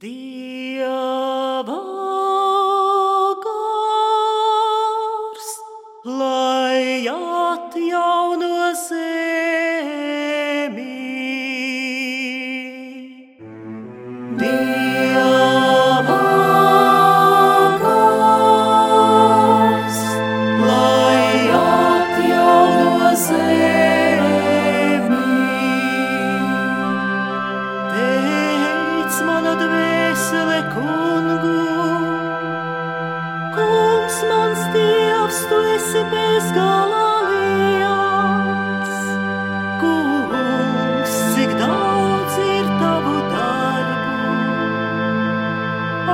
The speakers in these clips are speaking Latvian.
Dieva gars, lai atjauno kungu, kungs mans dievs, tu esi bezgalā liels. Kungs, cik daudz ir tavu darbu,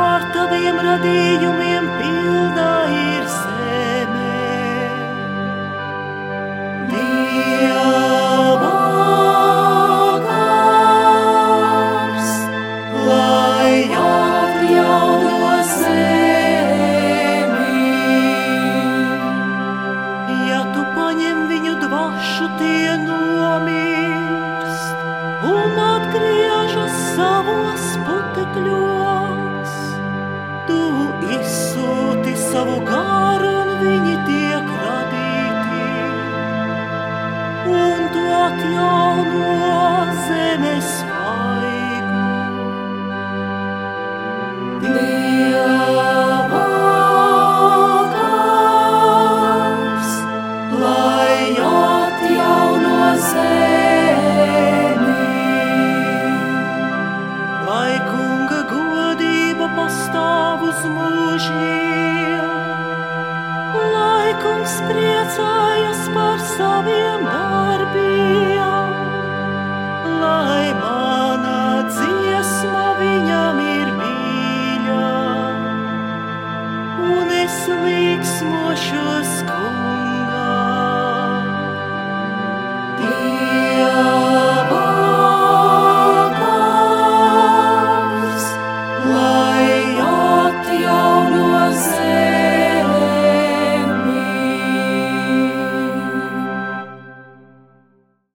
ar taviem radījumiem pilna dvašu, tie nomirst un atgriežas savos putekļos. Tu izsūti savu garu un viņi tiek radīti un tu atjauno zemes vaigu. Dieva uz mūžiem. Laikums priecājas par saviem darbiem, lai mana dziesma viņam ir mīļa, un es līksmošos kungs.